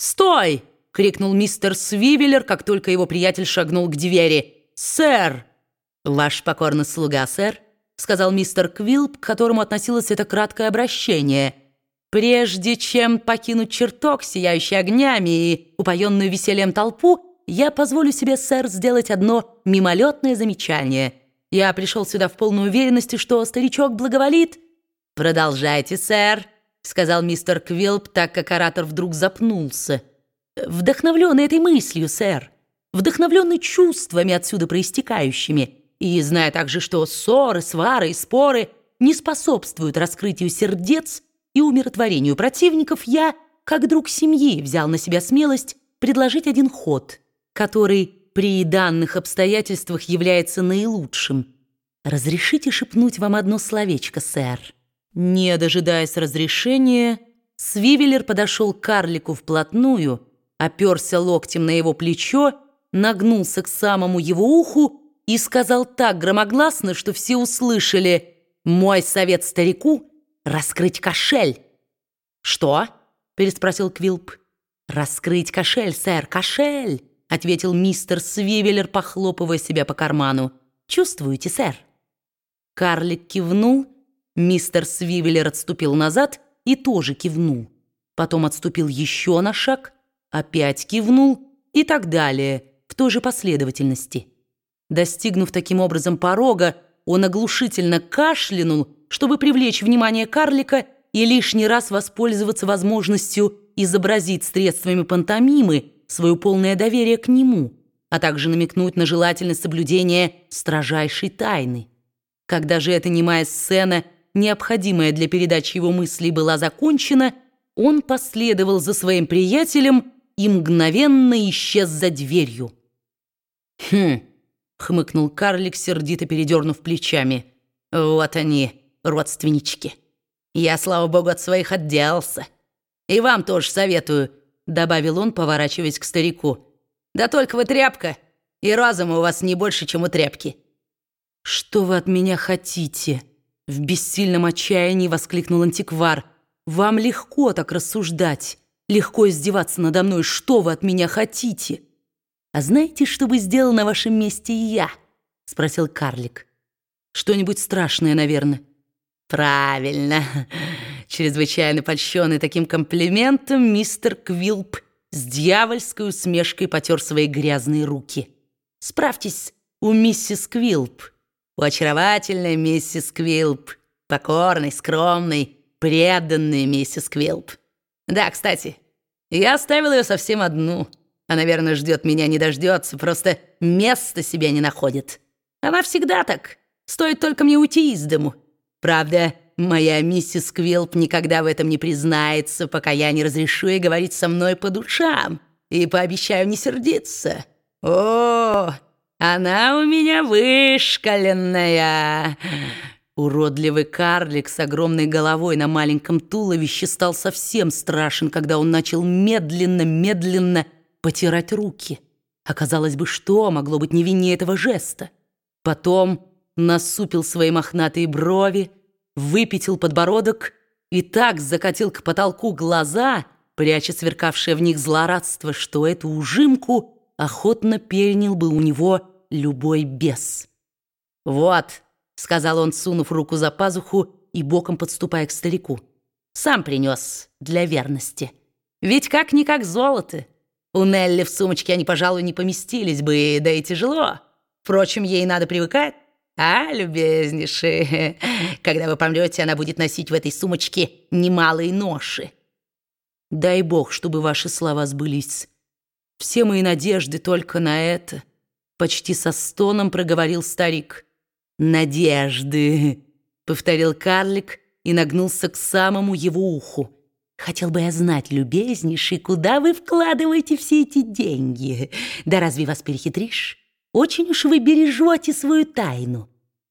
«Стой!» — крикнул мистер Свивеллер, как только его приятель шагнул к двери. «Сэр!» «Ваш покорный слуга, сэр», — сказал мистер Квилп, к которому относилось это краткое обращение. «Прежде чем покинуть чертог, сияющий огнями и упоенную весельем толпу, я позволю себе, сэр, сделать одно мимолетное замечание. Я пришел сюда в полной уверенности, что старичок благоволит». «Продолжайте, сэр», — сказал мистер Квилп, так как оратор вдруг запнулся. «Вдохновленный этой мыслью, сэр, вдохновленный чувствами отсюда проистекающими, и зная также, что ссоры, свары и споры не способствуют раскрытию сердец и умиротворению противников, я, как друг семьи, взял на себя смелость предложить один ход, который при данных обстоятельствах является наилучшим. Разрешите шепнуть вам одно словечко, сэр?» Не дожидаясь разрешения, Свивеллер подошел к карлику вплотную, оперся локтем на его плечо, нагнулся к самому его уху и сказал так громогласно, что все услышали «Мой совет старику — раскрыть кошель». «Что?» — переспросил Квилп. «Раскрыть кошель, сэр, кошель!» — ответил мистер Свивеллер, похлопывая себя по карману. «Чувствуете, сэр?» Карлик кивнул Мистер Свивеллер отступил назад и тоже кивнул. Потом отступил еще на шаг, опять кивнул и так далее, в той же последовательности. Достигнув таким образом порога, он оглушительно кашлянул, чтобы привлечь внимание карлика и лишний раз воспользоваться возможностью изобразить средствами пантомимы свое полное доверие к нему, а также намекнуть на желательность соблюдения строжайшей тайны. Когда же эта немая сцена – необходимая для передачи его мыслей, была закончена, он последовал за своим приятелем и мгновенно исчез за дверью. «Хм!» — хмыкнул карлик, сердито передернув плечами. «Вот они, родственнички. Я, слава богу, от своих отделался. И вам тоже советую», — добавил он, поворачиваясь к старику. «Да только вы тряпка, и разума у вас не больше, чем у тряпки». «Что вы от меня хотите?» В бессильном отчаянии воскликнул антиквар. «Вам легко так рассуждать, легко издеваться надо мной. Что вы от меня хотите?» «А знаете, что бы сделал на вашем месте я?» — спросил карлик. «Что-нибудь страшное, наверное». «Правильно!» Чрезвычайно польщенный таким комплиментом, мистер Квилп с дьявольской усмешкой потер свои грязные руки. «Справьтесь у миссис Квилп» у очаровательной миссис Квилп, покорной, скромной, преданной миссис Квилп. Да, кстати, я оставил ее совсем одну. Она, наверное, ждет меня, не дождется, просто места себе не находит. Она всегда так. Стоит только мне уйти из дому. Правда, моя миссис Квилп никогда в этом не признается, пока я не разрешу ей говорить со мной по душам и пообещаю не сердиться. О, она у меня вышкаленная. Уродливый карлик с огромной головой на маленьком туловище стал совсем страшен, когда он начал медленно-медленно потирать руки. Оказалось бы, что могло быть невиннее этого жеста? Потом насупил свои мохнатые брови, выпятил подбородок и так закатил к потолку глаза, пряча сверкавшее в них злорадство, что эту ужимку охотно перенял бы у него любой бес. «Вот», — сказал он, сунув руку за пазуху и боком подступая к старику, «сам принес для верности. Ведь как-никак золото. У Нелли в сумочке они, пожалуй, не поместились бы, да и тяжело. Впрочем, ей надо привыкать. А, любезнейший, когда вы помрете, она будет носить в этой сумочке немалые ноши. Дай бог, чтобы ваши слова сбылись. Все мои надежды только на это». Почти со стоном проговорил старик. «Надежды», — повторил карлик и нагнулся к самому его уху. «Хотел бы я знать, любезнейший, куда вы вкладываете все эти деньги? Да разве вас перехитришь? Очень уж вы бережете свою тайну.